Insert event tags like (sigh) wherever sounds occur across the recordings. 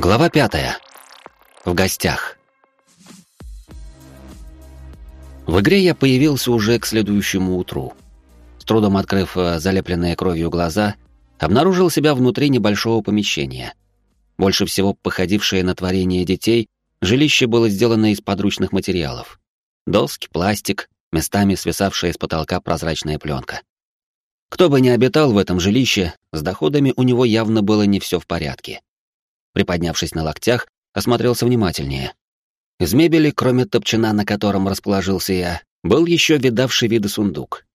Глава пятая. В гостях. В игре я появился уже к следующему утру. С трудом открыв э, залепленные кровью глаза, обнаружил себя внутри небольшого помещения. Больше всего походившее на творение детей, жилище было сделано из подручных материалов. Доски, пластик, местами свисавшая с потолка прозрачная пленка. Кто бы ни обитал в этом жилище, с доходами у него явно было не все в порядке. Приподнявшись на локтях, осмотрелся внимательнее. Из мебели, кроме топчина, на котором расположился я, был еще видавший виды сундук.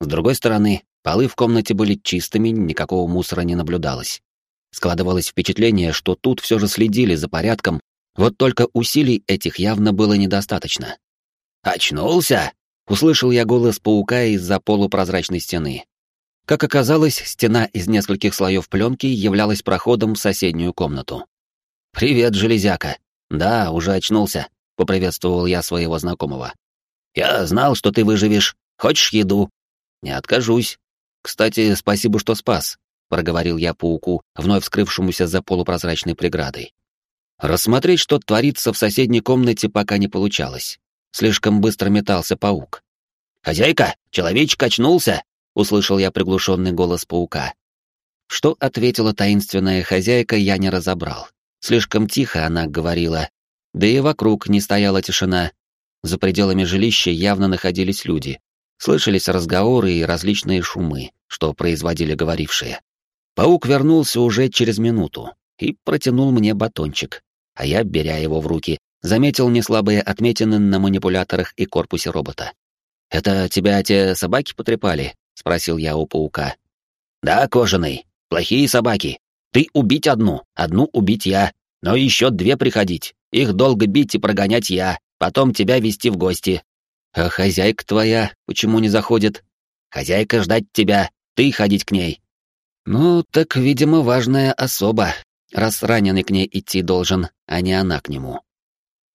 С другой стороны, полы в комнате были чистыми, никакого мусора не наблюдалось. Складывалось впечатление, что тут все же следили за порядком, вот только усилий этих явно было недостаточно. «Очнулся?» — услышал я голос паука из-за полупрозрачной стены. Как оказалось, стена из нескольких слоев пленки являлась проходом в соседнюю комнату. «Привет, железяка. Да, уже очнулся», — поприветствовал я своего знакомого. «Я знал, что ты выживешь. Хочешь еду?» «Не откажусь. Кстати, спасибо, что спас», — проговорил я пауку, вновь вскрывшемуся за полупрозрачной преградой. Рассмотреть, что творится в соседней комнате, пока не получалось. Слишком быстро метался паук. «Хозяйка, человечек очнулся!» Услышал я приглушенный голос паука. Что ответила таинственная хозяйка, я не разобрал. Слишком тихо она говорила, да и вокруг не стояла тишина. За пределами жилища явно находились люди. Слышались разговоры и различные шумы, что производили говорившие. Паук вернулся уже через минуту и протянул мне батончик, а я, беря его в руки, заметил неслабые отметины на манипуляторах и корпусе робота. «Это тебя те собаки потрепали?» — спросил я у паука. «Да, кожаный. Плохие собаки. Ты убить одну, одну убить я, но еще две приходить. Их долго бить и прогонять я, потом тебя вести в гости. А хозяйка твоя почему не заходит? Хозяйка ждать тебя, ты ходить к ней». «Ну, так, видимо, важная особа, раз раненый к ней идти должен, а не она к нему.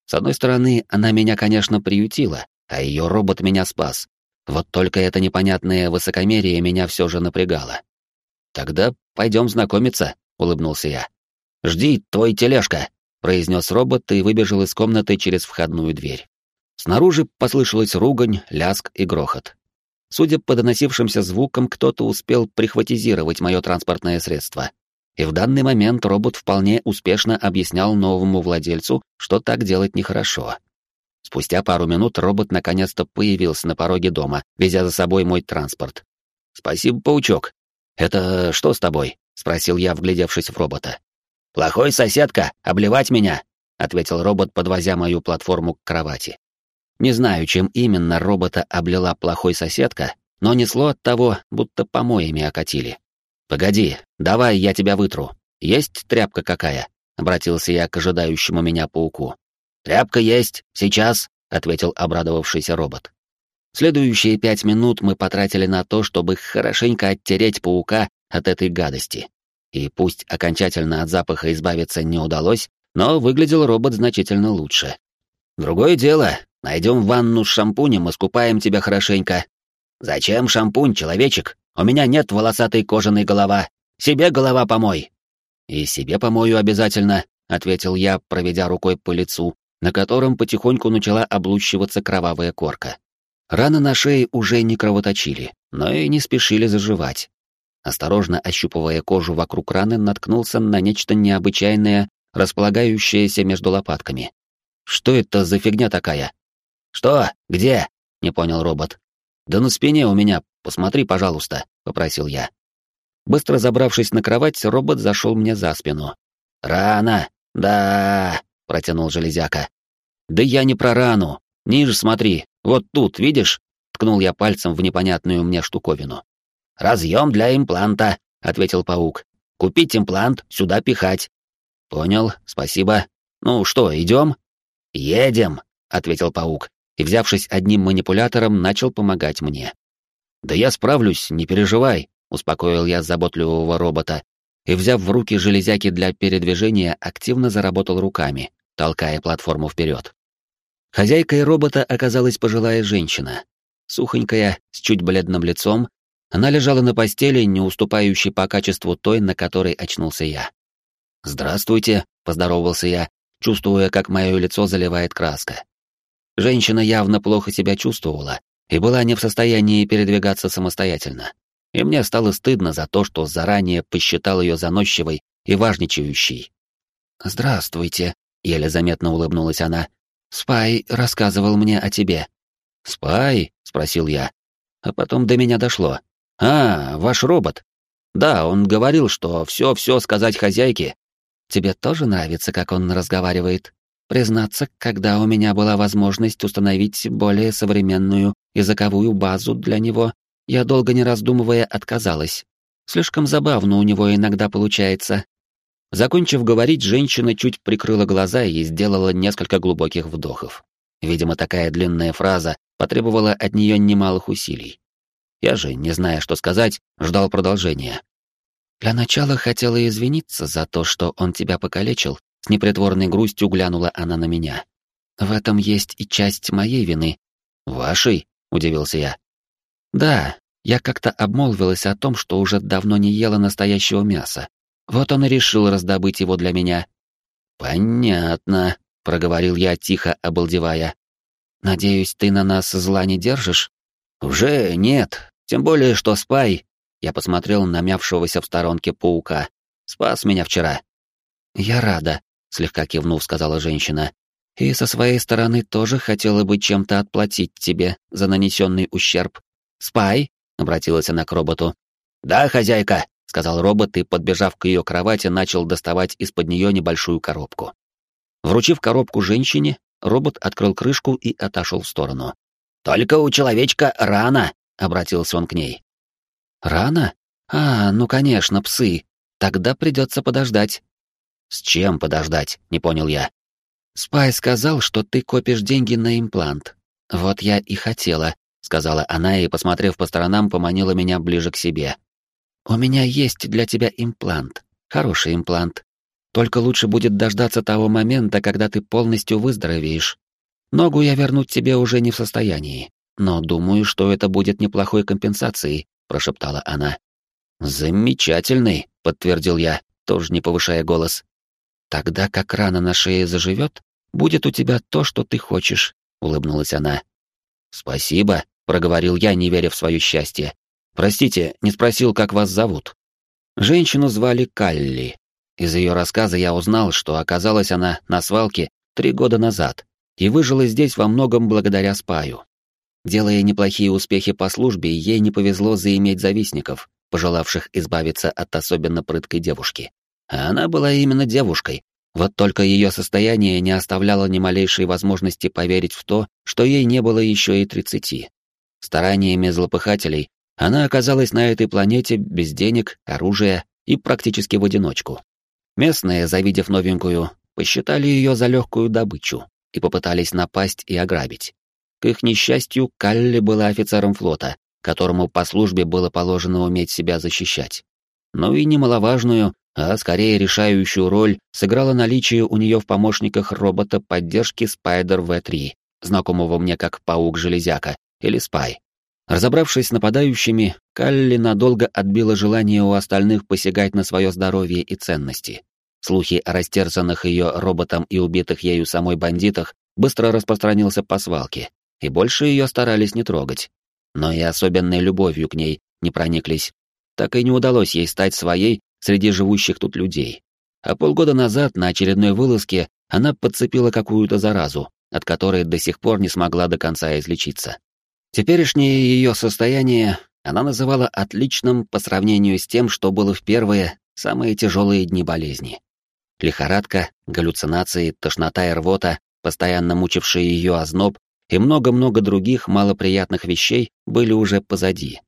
С одной стороны, она меня, конечно, приютила, а ее робот меня спас. Вот только это непонятное высокомерие меня все же напрягало. «Тогда пойдем знакомиться», — улыбнулся я. «Жди, твой тележка», — произнес робот и выбежал из комнаты через входную дверь. Снаружи послышалась ругань, ляск и грохот. Судя по доносившимся звукам, кто-то успел прихватизировать мое транспортное средство. И в данный момент робот вполне успешно объяснял новому владельцу, что так делать нехорошо. Спустя пару минут робот наконец-то появился на пороге дома, везя за собой мой транспорт. «Спасибо, паучок. Это что с тобой?» — спросил я, вглядевшись в робота. «Плохой соседка, обливать меня!» — ответил робот, подвозя мою платформу к кровати. Не знаю, чем именно робота облила плохой соседка, но несло от того, будто помоями окатили. «Погоди, давай я тебя вытру. Есть тряпка какая?» — обратился я к ожидающему меня пауку. «Тряпка есть, сейчас», — ответил обрадовавшийся робот. Следующие пять минут мы потратили на то, чтобы хорошенько оттереть паука от этой гадости. И пусть окончательно от запаха избавиться не удалось, но выглядел робот значительно лучше. Другое дело, найдем ванну с шампунем и скупаем тебя хорошенько. Зачем шампунь, человечек? У меня нет волосатой кожаной голова. Себе голова помой. И себе помою обязательно, ответил я, проведя рукой по лицу, на котором потихоньку начала облущиваться кровавая корка. Раны на шее уже не кровоточили, но и не спешили заживать. Осторожно ощупывая кожу вокруг раны, наткнулся на нечто необычайное, располагающееся между лопатками. «Что это за фигня такая?» «Что? Где?» — не понял робот. «Да на спине у меня, посмотри, пожалуйста», — попросил я. Быстро забравшись на кровать, робот зашел мне за спину. «Рано! Да!» Протянул железяка. Да я не про рану. Ниже смотри. Вот тут, видишь? Ткнул я пальцем в непонятную мне штуковину. Разъем для импланта, ответил паук. Купить имплант, сюда пихать. Понял, спасибо. Ну что, идем? Едем, ответил паук и, взявшись одним манипулятором, начал помогать мне. Да я справлюсь, не переживай, успокоил я заботливого робота и, взяв в руки железяки для передвижения, активно заработал руками, толкая платформу вперед. Хозяйкой робота оказалась пожилая женщина. Сухонькая, с чуть бледным лицом, она лежала на постели, не уступающей по качеству той, на которой очнулся я. «Здравствуйте», — поздоровался я, чувствуя, как мое лицо заливает краска. Женщина явно плохо себя чувствовала и была не в состоянии передвигаться самостоятельно. И мне стало стыдно за то, что заранее посчитал ее заносчивой и важничающей. «Здравствуйте», — еле заметно улыбнулась она. «Спай рассказывал мне о тебе». «Спай?» — спросил я. А потом до меня дошло. «А, ваш робот. Да, он говорил, что все-все сказать хозяйке». «Тебе тоже нравится, как он разговаривает?» Признаться, когда у меня была возможность установить более современную языковую базу для него, я долго не раздумывая отказалась. Слишком забавно у него иногда получается. Закончив говорить, женщина чуть прикрыла глаза и сделала несколько глубоких вдохов. Видимо, такая длинная фраза потребовала от нее немалых усилий. Я же, не зная, что сказать, ждал продолжения. Для начала хотела извиниться за то, что он тебя покалечил, с непритворной грустью глянула она на меня. В этом есть и часть моей вины. Вашей? удивился я. Да, я как-то обмолвилась о том, что уже давно не ела настоящего мяса. Вот он и решил раздобыть его для меня. Понятно, проговорил я тихо, обалдевая. Надеюсь, ты на нас зла не держишь? Уже нет, тем более что Спай, я посмотрел на мявшегося в сторонке паука. Спас меня вчера. Я рада, слегка кивнув, сказала женщина. И со своей стороны тоже хотела бы чем-то отплатить тебе за нанесенный ущерб. Спай, обратилась она к роботу. Да, хозяйка, сказал робот и, подбежав к ее кровати, начал доставать из-под нее небольшую коробку. Вручив коробку женщине, робот открыл крышку и отошел в сторону. Только у человечка рана, обратился он к ней. Рана? А, ну конечно, псы. Тогда придется подождать. «С чем подождать?» — не понял я. «Спай сказал, что ты копишь деньги на имплант. Вот я и хотела», — сказала она и, посмотрев по сторонам, поманила меня ближе к себе. «У меня есть для тебя имплант. Хороший имплант. Только лучше будет дождаться того момента, когда ты полностью выздоровеешь. Ногу я вернуть тебе уже не в состоянии, но думаю, что это будет неплохой компенсацией», — прошептала она. «Замечательный», — подтвердил я, тоже не повышая голос. Тогда как рана на шее заживет, будет у тебя то, что ты хочешь, улыбнулась она. Спасибо, проговорил я, не веря в свое счастье. Простите, не спросил, как вас зовут. Женщину звали Калли. Из ее рассказа я узнал, что оказалась она на свалке три года назад и выжила здесь во многом благодаря Спаю. Делая неплохие успехи по службе, ей не повезло заиметь завистников, пожелавших избавиться от особенно прыткой девушки. А она была именно девушкой. Вот только ее состояние не оставляло ни малейшей возможности поверить в то, что ей не было еще и тридцати. Стараниями злопыхателей она оказалась на этой планете без денег, оружия и практически в одиночку. Местные, завидев новенькую, посчитали ее за легкую добычу и попытались напасть и ограбить. К их несчастью, Калли была офицером флота, которому по службе было положено уметь себя защищать. Ну и немаловажную, а скорее решающую роль сыграло наличие у нее в помощниках робота поддержки Spider V3, знакомого мне как Паук-железяка или Спай. Разобравшись с нападающими, Калли надолго отбила желание у остальных посягать на свое здоровье и ценности. Слухи о растерзанных ее роботом и убитых ею самой бандитах быстро распространился по свалке, и больше ее старались не трогать. Но и особенной любовью к ней не прониклись. Так и не удалось ей стать своей среди живущих тут людей. А полгода назад на очередной вылазке она подцепила какую-то заразу, от которой до сих пор не смогла до конца излечиться. Теперешнее ее состояние она называла отличным по сравнению с тем, что было в первые, самые тяжелые дни болезни. Лихорадка, галлюцинации, тошнота и рвота, постоянно мучившие ее озноб и много-много других малоприятных вещей были уже позади.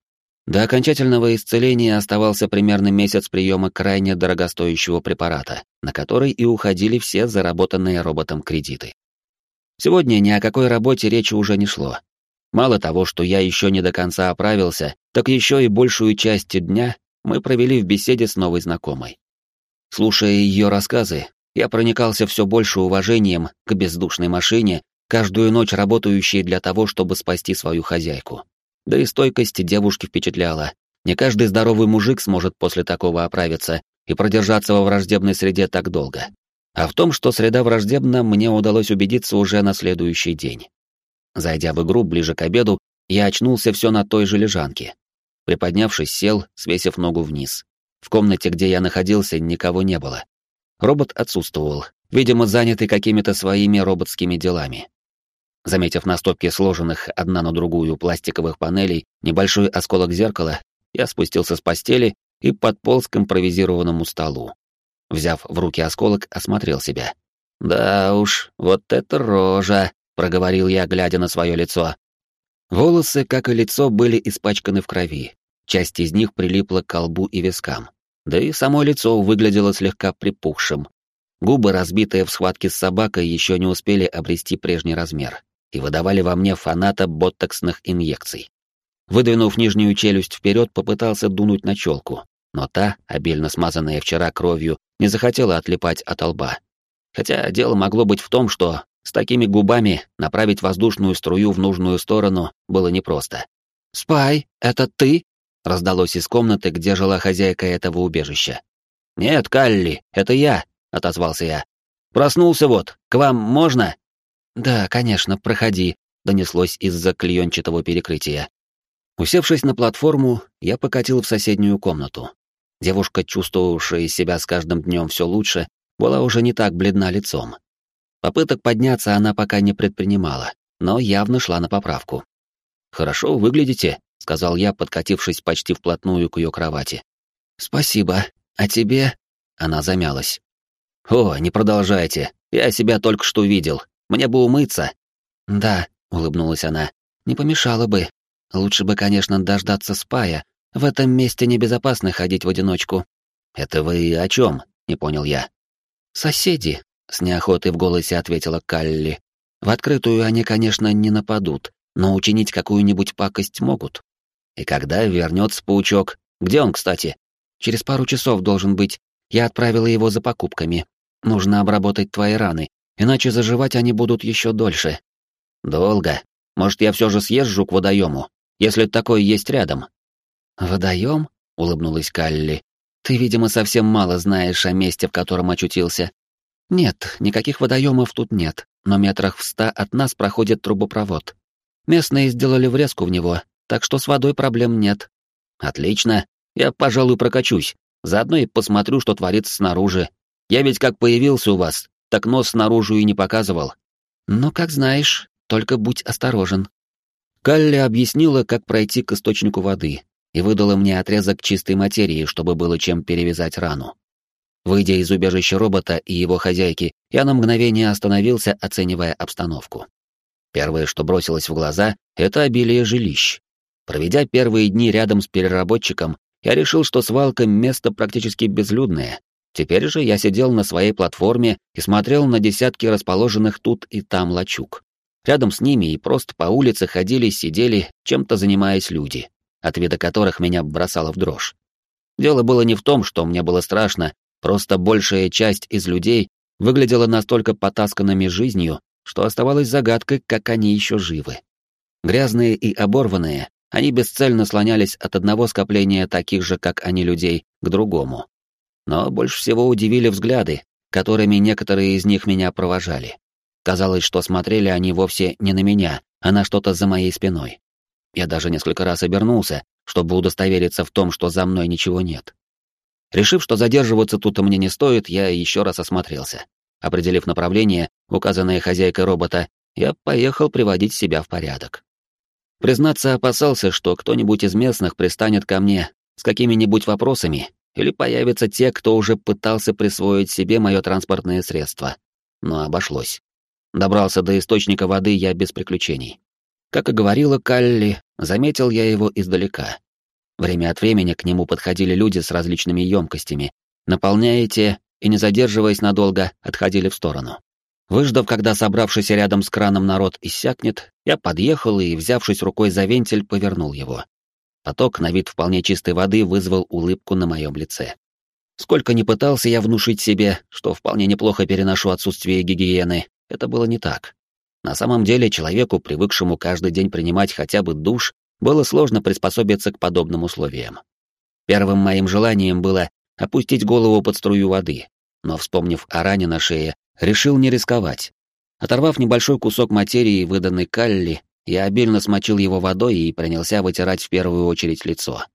До окончательного исцеления оставался примерно месяц приема крайне дорогостоящего препарата, на который и уходили все заработанные роботом кредиты. Сегодня ни о какой работе речи уже не шло. Мало того, что я еще не до конца оправился, так еще и большую часть дня мы провели в беседе с новой знакомой. Слушая ее рассказы, я проникался все больше уважением к бездушной машине, каждую ночь работающей для того, чтобы спасти свою хозяйку. Да и стойкость девушки впечатляла. Не каждый здоровый мужик сможет после такого оправиться и продержаться во враждебной среде так долго. А в том, что среда враждебна, мне удалось убедиться уже на следующий день. Зайдя в игру ближе к обеду, я очнулся все на той же лежанке. Приподнявшись, сел, свесив ногу вниз. В комнате, где я находился, никого не было. Робот отсутствовал, видимо, занятый какими-то своими роботскими делами. Заметив на стопке сложенных одна на другую пластиковых панелей небольшой осколок зеркала, я спустился с постели и подполз к импровизированному столу. Взяв в руки осколок, осмотрел себя. «Да уж, вот это рожа!» — проговорил я, глядя на свое лицо. Волосы, как и лицо, были испачканы в крови. Часть из них прилипла к колбу и вискам. Да и само лицо выглядело слегка припухшим. Губы, разбитые в схватке с собакой, еще не успели обрести прежний размер и выдавали во мне фаната ботоксных инъекций. Выдвинув нижнюю челюсть вперед, попытался дунуть на челку, но та, обильно смазанная вчера кровью, не захотела отлипать от лба. Хотя дело могло быть в том, что с такими губами направить воздушную струю в нужную сторону было непросто. «Спай, это ты?» — раздалось из комнаты, где жила хозяйка этого убежища. «Нет, Калли, это я», — отозвался я. «Проснулся вот, к вам можно?» «Да, конечно, проходи», — донеслось из-за клеенчатого перекрытия. Усевшись на платформу, я покатил в соседнюю комнату. Девушка, чувствовавшая себя с каждым днем все лучше, была уже не так бледна лицом. Попыток подняться она пока не предпринимала, но явно шла на поправку. «Хорошо выглядите», — сказал я, подкатившись почти вплотную к ее кровати. «Спасибо. А тебе?» — она замялась. «О, не продолжайте. Я себя только что видел. Мне бы умыться». «Да», — улыбнулась она. «Не помешало бы. Лучше бы, конечно, дождаться спая. В этом месте небезопасно ходить в одиночку. Это вы о чем? Не понял я. Соседи, с неохотой в голосе ответила Калли. В открытую они, конечно, не нападут, но учинить какую-нибудь пакость могут. И когда вернется паучок? Где он, кстати? Через пару часов должен быть. Я отправила его за покупками. Нужно обработать твои раны, иначе заживать они будут еще дольше. Долго. Может, я все же съезжу к водоему? если такой есть рядом. Водоем? улыбнулась Калли. Ты, видимо, совсем мало знаешь о месте, в котором очутился. Нет, никаких водоемов тут нет, но метрах в ста от нас проходит трубопровод. Местные сделали врезку в него, так что с водой проблем нет. Отлично, я, пожалуй, прокачусь. Заодно и посмотрю, что творится снаружи. Я ведь как появился у вас, так нос снаружи и не показывал. Ну, как знаешь, только будь осторожен. Калли объяснила, как пройти к источнику воды, и выдала мне отрезок чистой материи, чтобы было чем перевязать рану. Выйдя из убежища робота и его хозяйки, я на мгновение остановился, оценивая обстановку. Первое, что бросилось в глаза, это обилие жилищ. Проведя первые дни рядом с переработчиком, я решил, что свалка — место практически безлюдное. Теперь же я сидел на своей платформе и смотрел на десятки расположенных тут и там лачуг. Рядом с ними и просто по улице ходили, сидели, чем-то занимаясь люди, от вида которых меня бросало в дрожь. Дело было не в том, что мне было страшно, просто большая часть из людей выглядела настолько потасканными жизнью, что оставалось загадкой, как они еще живы. Грязные и оборванные, они бесцельно слонялись от одного скопления таких же, как они, людей, к другому. Но больше всего удивили взгляды, которыми некоторые из них меня провожали. Казалось, что смотрели они вовсе не на меня, а на что-то за моей спиной. Я даже несколько раз обернулся, чтобы удостовериться в том, что за мной ничего нет. Решив, что задерживаться тут мне не стоит, я еще раз осмотрелся. Определив направление, указанное хозяйкой робота, я поехал приводить себя в порядок. Признаться, опасался, что кто-нибудь из местных пристанет ко мне с какими-нибудь вопросами, или появятся те, кто уже пытался присвоить себе мое транспортное средство. Но обошлось. Добрался до источника воды я без приключений. Как и говорила Калли, заметил я его издалека. Время от времени к нему подходили люди с различными емкостями, наполняя те и, не задерживаясь надолго, отходили в сторону. Выждав, когда собравшийся рядом с краном народ иссякнет, я подъехал и, взявшись рукой за вентиль, повернул его. Поток на вид вполне чистой воды вызвал улыбку на моем лице. Сколько ни пытался я внушить себе, что вполне неплохо переношу отсутствие гигиены, это было не так. На самом деле человеку, привыкшему каждый день принимать хотя бы душ, было сложно приспособиться к подобным условиям. Первым моим желанием было опустить голову под струю воды, но, вспомнив о ране на шее, решил не рисковать. Оторвав небольшой кусок материи, выданный Калли, я обильно смочил его водой и принялся вытирать в первую очередь лицо.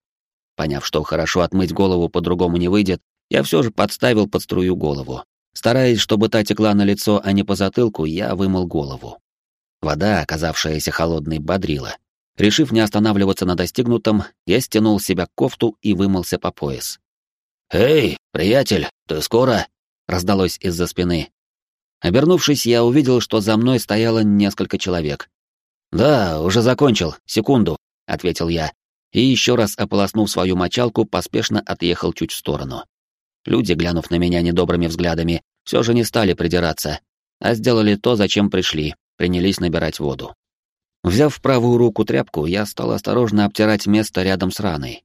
Поняв, что хорошо отмыть голову по-другому не выйдет, я все же подставил под струю голову. Стараясь, чтобы та текла на лицо, а не по затылку, я вымыл голову. Вода, оказавшаяся холодной, бодрила. Решив не останавливаться на достигнутом, я стянул себя кофту и вымылся по пояс. «Эй, приятель, ты скоро?» — раздалось из-за спины. Обернувшись, я увидел, что за мной стояло несколько человек. «Да, уже закончил, секунду», — ответил я, и еще раз ополоснув свою мочалку, поспешно отъехал чуть в сторону. Люди, глянув на меня недобрыми взглядами, все же не стали придираться, а сделали то, зачем пришли, принялись набирать воду. Взяв в правую руку тряпку, я стал осторожно обтирать место рядом с раной.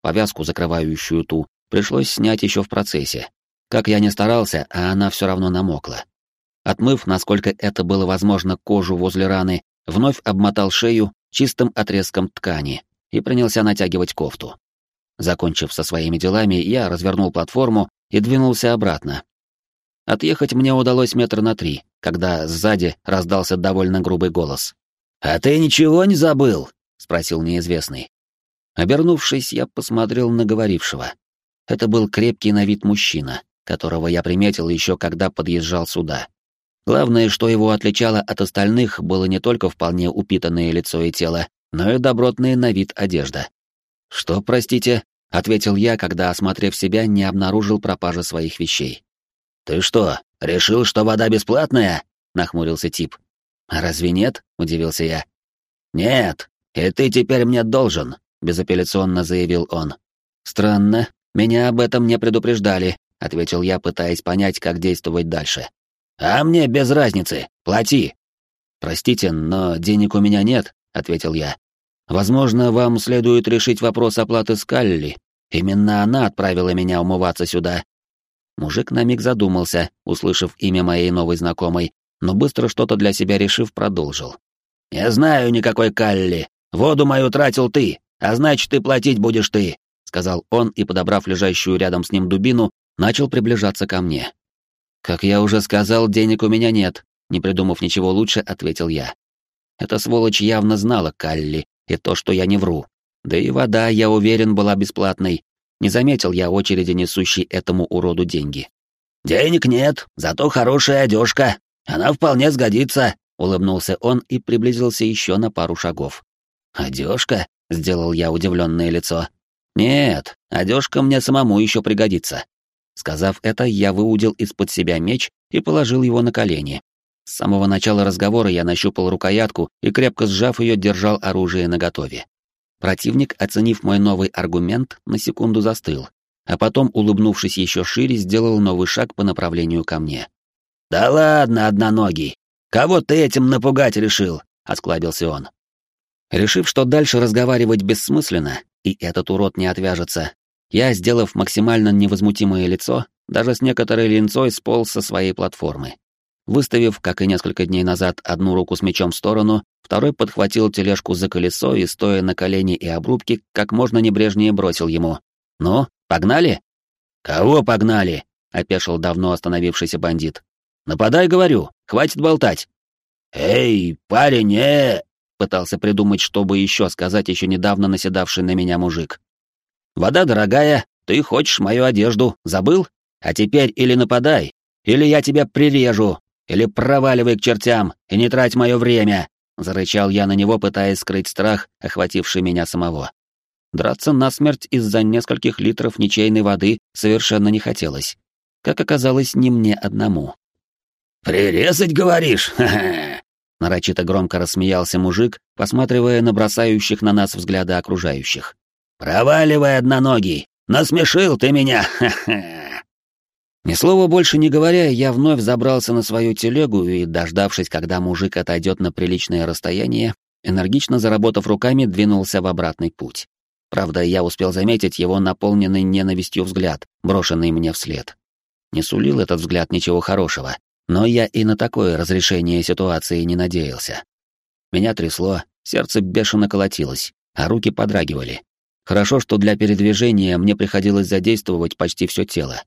Повязку, закрывающую ту, пришлось снять еще в процессе. Как я не старался, а она все равно намокла. Отмыв, насколько это было возможно, кожу возле раны, вновь обмотал шею чистым отрезком ткани и принялся натягивать кофту. Закончив со своими делами, я развернул платформу и двинулся обратно. Отъехать мне удалось метр на три, когда сзади раздался довольно грубый голос. «А ты ничего не забыл?» — спросил неизвестный. Обернувшись, я посмотрел на говорившего. Это был крепкий на вид мужчина, которого я приметил еще когда подъезжал сюда. Главное, что его отличало от остальных, было не только вполне упитанное лицо и тело, но и добротная на вид одежда. «Что, простите?» — ответил я, когда, осмотрев себя, не обнаружил пропажи своих вещей. «Ты что, решил, что вода бесплатная?» — нахмурился тип. «А разве нет?» — удивился я. «Нет, и ты теперь мне должен», — безапелляционно заявил он. «Странно, меня об этом не предупреждали», — ответил я, пытаясь понять, как действовать дальше. «А мне без разницы, плати». «Простите, но денег у меня нет», — ответил я. «Возможно, вам следует решить вопрос оплаты Скалли. Именно она отправила меня умываться сюда». Мужик на миг задумался, услышав имя моей новой знакомой, но быстро что-то для себя решив, продолжил. «Я знаю никакой Калли. Воду мою тратил ты, а значит, и платить будешь ты», — сказал он и, подобрав лежащую рядом с ним дубину, начал приближаться ко мне. «Как я уже сказал, денег у меня нет», — не придумав ничего лучше, ответил я. Эта сволочь явно знала Калли и то, что я не вру. Да и вода, я уверен, была бесплатной. Не заметил я очереди, несущей этому уроду деньги. «Денег нет, зато хорошая одежка», она вполне сгодится, улыбнулся он и приблизился еще на пару шагов. Одежка? сделал я удивленное лицо. Нет, одежка мне самому еще пригодится. Сказав это, я выудил из-под себя меч и положил его на колени. С самого начала разговора я нащупал рукоятку и, крепко сжав ее, держал оружие наготове. Противник, оценив мой новый аргумент, на секунду застыл, а потом, улыбнувшись еще шире, сделал новый шаг по направлению ко мне. «Да ладно, одноногий! Кого ты этим напугать решил?» — осклабился он. Решив, что дальше разговаривать бессмысленно, и этот урод не отвяжется, я, сделав максимально невозмутимое лицо, даже с некоторой линцой сполз со своей платформы. Выставив, как и несколько дней назад, одну руку с мечом в сторону, второй подхватил тележку за колесо и, стоя на колени и обрубке, как можно небрежнее бросил ему. «Ну, погнали?» «Кого погнали?» — опешил давно остановившийся бандит. Нападай, говорю, хватит болтать. Эй, парень, э! Пытался придумать, чтобы еще сказать еще недавно наседавший на меня мужик. Вода дорогая, ты хочешь мою одежду, забыл? А теперь или нападай, или я тебя прирежу, или проваливай к чертям и не трать мое время, зарычал я на него, пытаясь скрыть страх, охвативший меня самого. Драться насмерть из-за нескольких литров ничейной воды совершенно не хотелось. Как оказалось, не мне одному. «Прирезать, говоришь? Ха-ха!» (laughs) Нарочито громко рассмеялся мужик, посматривая на бросающих на нас взгляды окружающих. «Проваливай, одноногий! Насмешил ты меня! Ха-ха!» (laughs) Ни слова больше не говоря, я вновь забрался на свою телегу и, дождавшись, когда мужик отойдет на приличное расстояние, энергично заработав руками, двинулся в обратный путь. Правда, я успел заметить его наполненный ненавистью взгляд, брошенный мне вслед. Не сулил этот взгляд ничего хорошего, но я и на такое разрешение ситуации не надеялся. Меня трясло, сердце бешено колотилось, а руки подрагивали. Хорошо, что для передвижения мне приходилось задействовать почти все тело.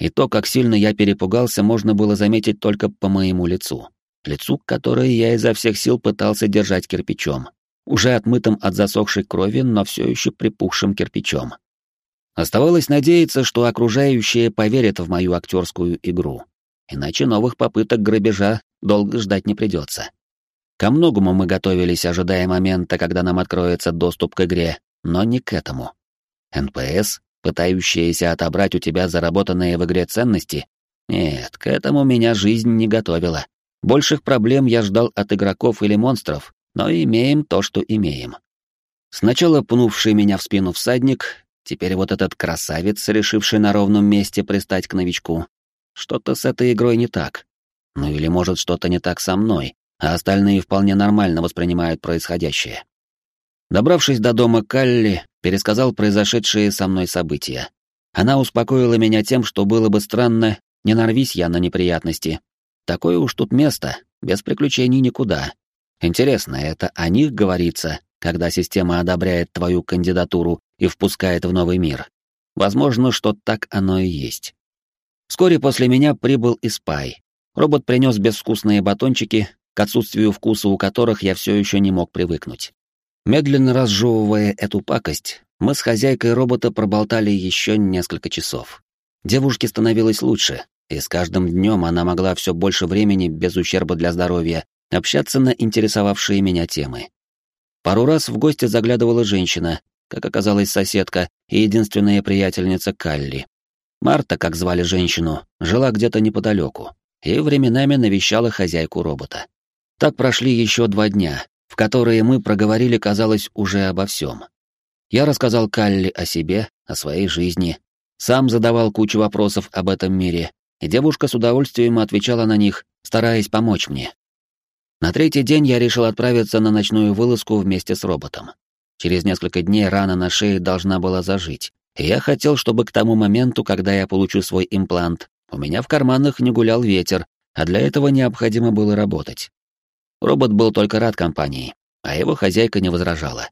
И то, как сильно я перепугался, можно было заметить только по моему лицу. Лицу, которое я изо всех сил пытался держать кирпичом. Уже отмытым от засохшей крови, но все еще припухшим кирпичом. Оставалось надеяться, что окружающие поверят в мою актерскую игру. Иначе новых попыток грабежа долго ждать не придется. Ко многому мы готовились, ожидая момента, когда нам откроется доступ к игре, но не к этому. НПС, пытающиеся отобрать у тебя заработанные в игре ценности? Нет, к этому меня жизнь не готовила. Больших проблем я ждал от игроков или монстров, но имеем то, что имеем. Сначала пнувший меня в спину всадник, теперь вот этот красавец, решивший на ровном месте пристать к новичку. Что-то с этой игрой не так. Ну или может что-то не так со мной, а остальные вполне нормально воспринимают происходящее. Добравшись до дома Калли, пересказал произошедшие со мной события. Она успокоила меня тем, что было бы странно, не нарвись я на неприятности. Такое уж тут место, без приключений никуда. Интересно, это о них говорится, когда система одобряет твою кандидатуру и впускает в новый мир? Возможно, что так оно и есть. Вскоре после меня прибыл и Спай. Робот принес безвкусные батончики, к отсутствию вкуса у которых я все еще не мог привыкнуть. Медленно разжевывая эту пакость, мы с хозяйкой робота проболтали еще несколько часов. Девушке становилось лучше, и с каждым днем она могла все больше времени, без ущерба для здоровья, общаться на интересовавшие меня темы. Пару раз в гости заглядывала женщина, как оказалось соседка и единственная приятельница Калли. Марта, как звали женщину, жила где-то неподалеку и временами навещала хозяйку робота. Так прошли еще два дня, в которые мы проговорили, казалось, уже обо всем. Я рассказал Калли о себе, о своей жизни, сам задавал кучу вопросов об этом мире, и девушка с удовольствием отвечала на них, стараясь помочь мне. На третий день я решил отправиться на ночную вылазку вместе с роботом. Через несколько дней рана на шее должна была зажить, я хотел, чтобы к тому моменту, когда я получу свой имплант, у меня в карманах не гулял ветер, а для этого необходимо было работать. Робот был только рад компании, а его хозяйка не возражала.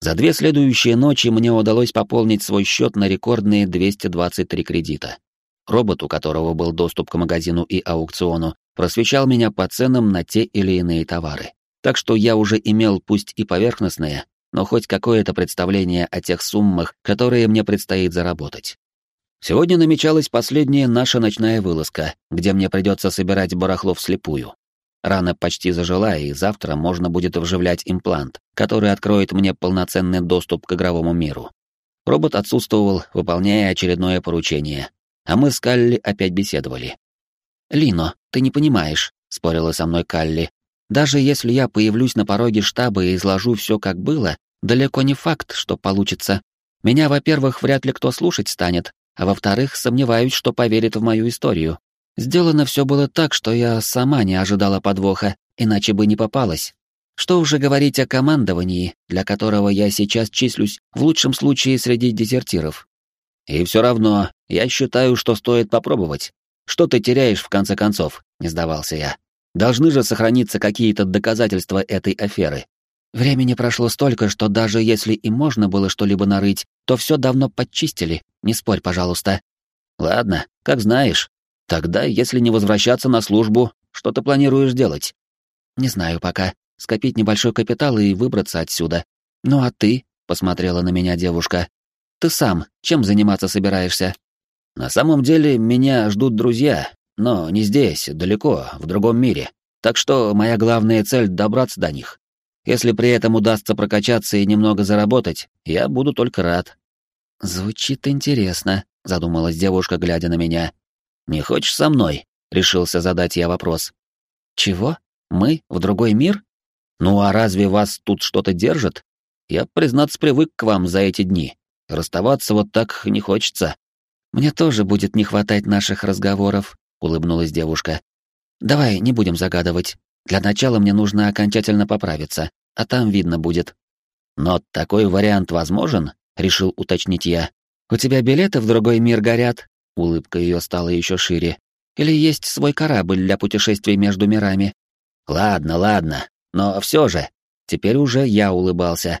За две следующие ночи мне удалось пополнить свой счет на рекордные 223 кредита. Робот, у которого был доступ к магазину и аукциону, просвещал меня по ценам на те или иные товары. Так что я уже имел пусть и поверхностное, но хоть какое-то представление о тех суммах, которые мне предстоит заработать. Сегодня намечалась последняя наша ночная вылазка, где мне придется собирать барахло вслепую. Рана почти зажила, и завтра можно будет вживлять имплант, который откроет мне полноценный доступ к игровому миру. Робот отсутствовал, выполняя очередное поручение, а мы с Калли опять беседовали. «Лино, ты не понимаешь», — спорила со мной Калли. «Даже если я появлюсь на пороге штаба и изложу все как было, далеко не факт, что получится. Меня, во-первых, вряд ли кто слушать станет, а во-вторых, сомневаюсь, что поверит в мою историю. Сделано все было так, что я сама не ожидала подвоха, иначе бы не попалась. Что уже говорить о командовании, для которого я сейчас числюсь в лучшем случае среди дезертиров. И все равно, я считаю, что стоит попробовать. Что ты теряешь в конце концов, не сдавался я. Должны же сохраниться какие-то доказательства этой аферы. Времени прошло столько, что даже если и можно было что-либо нарыть, то все давно подчистили, не спорь, пожалуйста. Ладно, как знаешь. Тогда, если не возвращаться на службу, что ты планируешь делать? Не знаю пока. Скопить небольшой капитал и выбраться отсюда. Ну а ты? Посмотрела на меня девушка. Ты сам чем заниматься собираешься? На самом деле меня ждут друзья, но не здесь, далеко, в другом мире. Так что моя главная цель — добраться до них. Если при этом удастся прокачаться и немного заработать, я буду только рад. Звучит интересно, задумалась девушка, глядя на меня. «Не хочешь со мной?» — решился задать я вопрос. «Чего? Мы? В другой мир? Ну а разве вас тут что-то держит? Я, признаться, привык к вам за эти дни. Расставаться вот так не хочется». «Мне тоже будет не хватать наших разговоров», — улыбнулась девушка. «Давай не будем загадывать. Для начала мне нужно окончательно поправиться, а там видно будет». «Но такой вариант возможен?» — решил уточнить я. «У тебя билеты в другой мир горят?» Улыбка ее стала еще шире. Или есть свой корабль для путешествий между мирами? Ладно, ладно, но все же. Теперь уже я улыбался.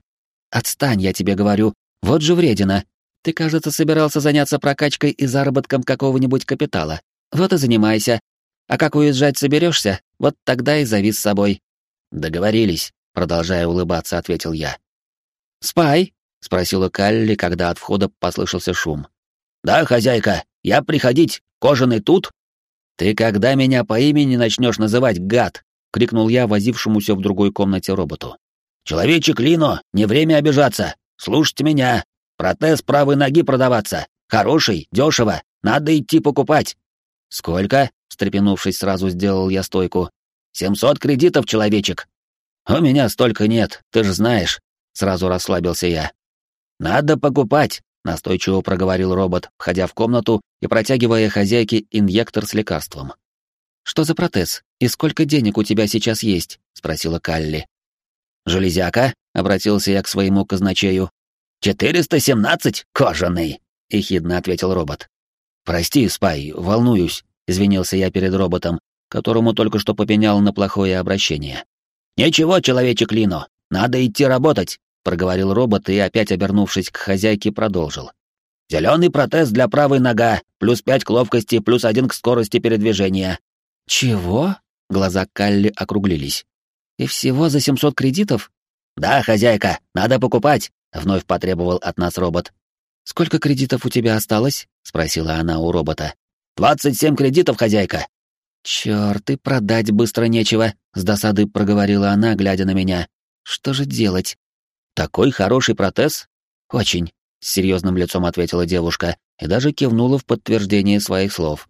Отстань, я тебе говорю. Вот же вредина. Ты, кажется, собирался заняться прокачкой и заработком какого-нибудь капитала. Вот и занимайся. А как уезжать соберешься, вот тогда и зови с собой. Договорились, продолжая улыбаться, ответил я. Спай? спросила Калли, когда от входа послышался шум. Да, хозяйка, я приходить, кожаный тут? Ты когда меня по имени начнешь называть, гад? крикнул я возившемуся в другой комнате роботу. Человечек Лино, не время обижаться. Слушайте меня. Протез правой ноги продаваться. Хороший, дешево. Надо идти покупать. Сколько? встрепенувшись, сразу сделал я стойку. «Семьсот кредитов, человечек!» «У меня столько нет, ты же знаешь», — сразу расслабился я. «Надо покупать», — настойчиво проговорил робот, входя в комнату и протягивая хозяйке инъектор с лекарством. «Что за протез? И сколько денег у тебя сейчас есть?» — спросила Калли. «Железяка?» — обратился я к своему казначею. «Четыреста семнадцать, кожаный!» — ехидно ответил робот. «Прости, Спай, волнуюсь», — извинился я перед роботом, которому только что попенял на плохое обращение. «Ничего, человечек Лино, надо идти работать», — проговорил робот и, опять обернувшись к хозяйке, продолжил. «Зеленый протез для правой нога, плюс пять к ловкости, плюс один к скорости передвижения». «Чего?» — глаза Калли округлились. «И всего за семьсот кредитов?» «Да, хозяйка, надо покупать», — вновь потребовал от нас робот. «Сколько кредитов у тебя осталось?» — спросила она у робота. «Двадцать семь кредитов, хозяйка!» «Чёрт, и продать быстро нечего», — с досады проговорила она, глядя на меня. «Что же делать?» «Такой хороший протез?» «Очень», — с серьезным лицом ответила девушка и даже кивнула в подтверждение своих слов.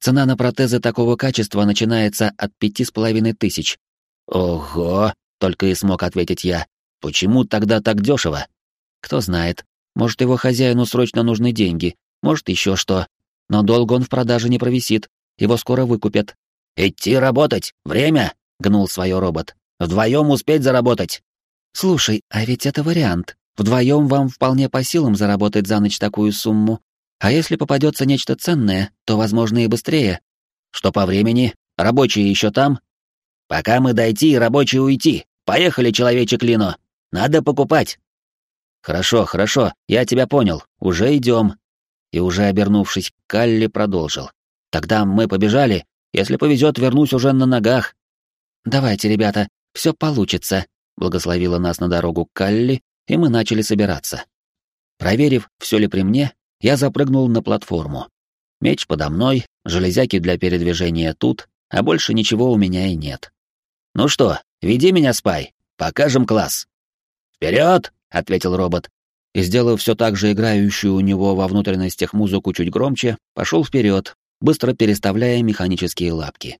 «Цена на протезы такого качества начинается от пяти с половиной тысяч». «Ого!» — только и смог ответить я. «Почему тогда так дешево?» «Кто знает. Может, его хозяину срочно нужны деньги, может, еще что. Но долго он в продаже не провисит, его скоро выкупят. «Идти работать! Время!» — гнул свое робот. «Вдвоем успеть заработать!» «Слушай, а ведь это вариант. Вдвоем вам вполне по силам заработать за ночь такую сумму. А если попадется нечто ценное, то, возможно, и быстрее. Что по времени? Рабочие еще там? Пока мы дойти рабочие уйти. Поехали, человечек Лино. Надо покупать. Хорошо, хорошо, я тебя понял. Уже идем и уже обернувшись Калли, продолжил. «Тогда мы побежали. Если повезет, вернусь уже на ногах». «Давайте, ребята, все получится», — благословила нас на дорогу Калли, и мы начали собираться. Проверив, все ли при мне, я запрыгнул на платформу. Меч подо мной, железяки для передвижения тут, а больше ничего у меня и нет. «Ну что, веди меня, Спай, покажем класс». «Вперед!» — ответил робот, и, сделав все так же играющую у него во внутренностях музыку чуть громче, пошел вперед, быстро переставляя механические лапки.